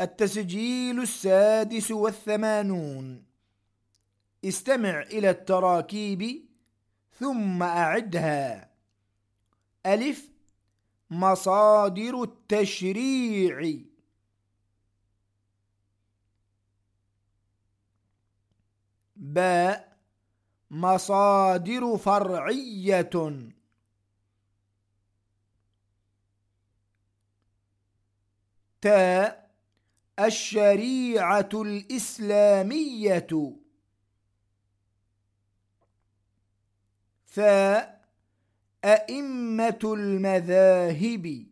التسجيل السادس والثمانون. استمع إلى التراكيب ثم أعدها. ألف. مصادر التشريع. باء. مصادر فرعية. تاء. الشريعة الإسلامية. ثاء أئمة المذاهب.